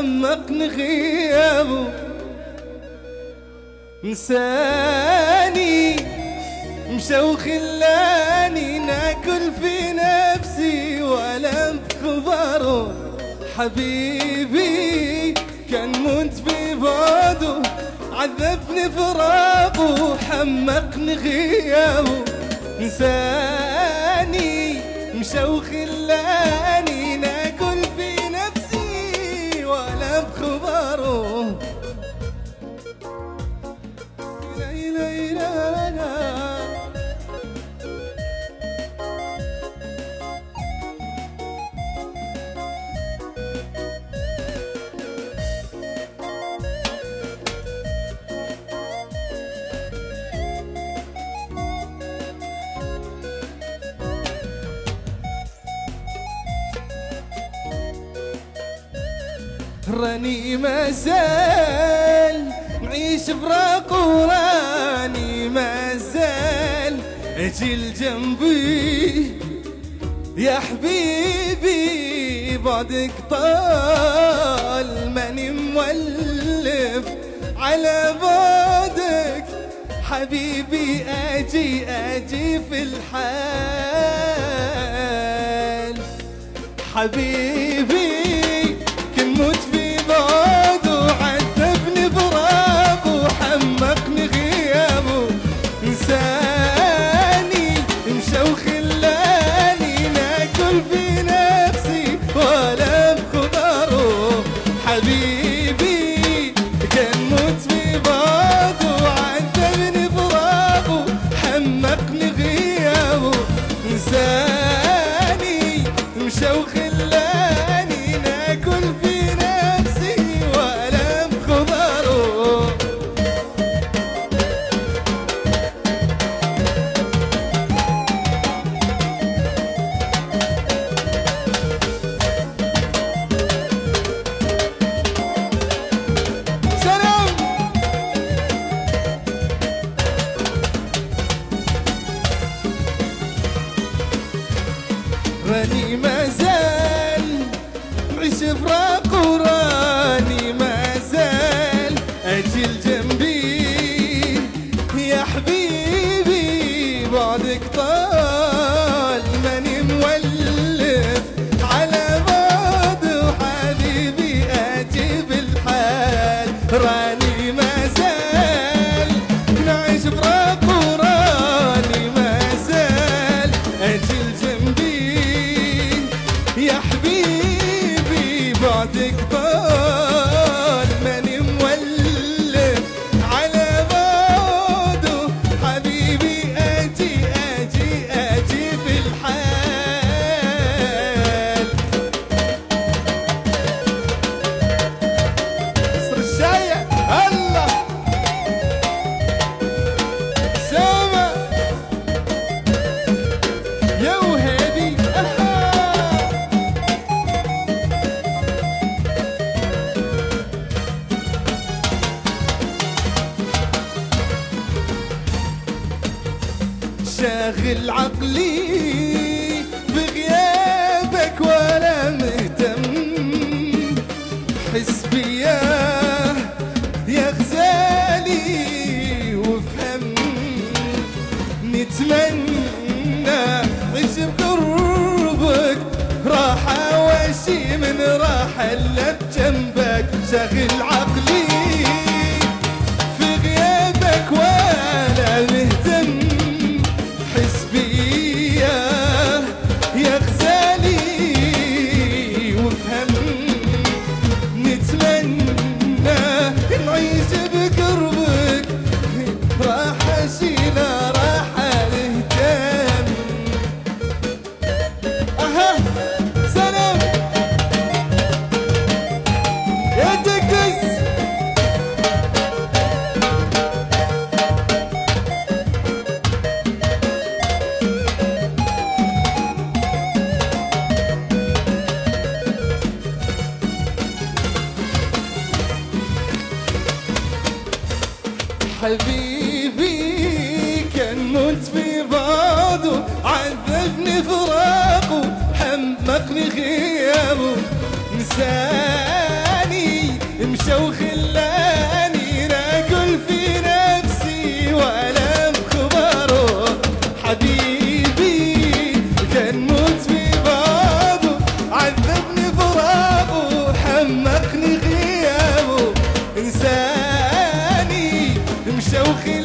حمقني غيابه نساني مشى وخلاني ناكل في نفسي ولا بخبره حبيبي كان موت في بعده عذبني فراقه حمقني غيابه نساني مشى وخلاني راني ما زال نعيش فراق وراني ما زال. أجي جنبي يا حبيبي بعدك طال. ماني مولف على بعدك. حبيبي أجي أجي في الحال. حبيبي حبيبي كان موت في بعده عذبني فراقه حمقني غيابه انساني مشى وخلاني عيش فراق شاغل عقلي بغيابك ولا مهتم. حس بيا يا غزالي وافهم. نتمنى عيش بقربك راحة وشي من راحة الا بجنبك شاغل عقلي حبيبي كان موت في بعضه عذبني فراقه حمقني غيابه. نساني مشى وخلاني ناقل في نفسي ولا بخبره حبيبي كان موت في بعضه عذبني فراقه حمقني غيابه. انساني مشى وخلاني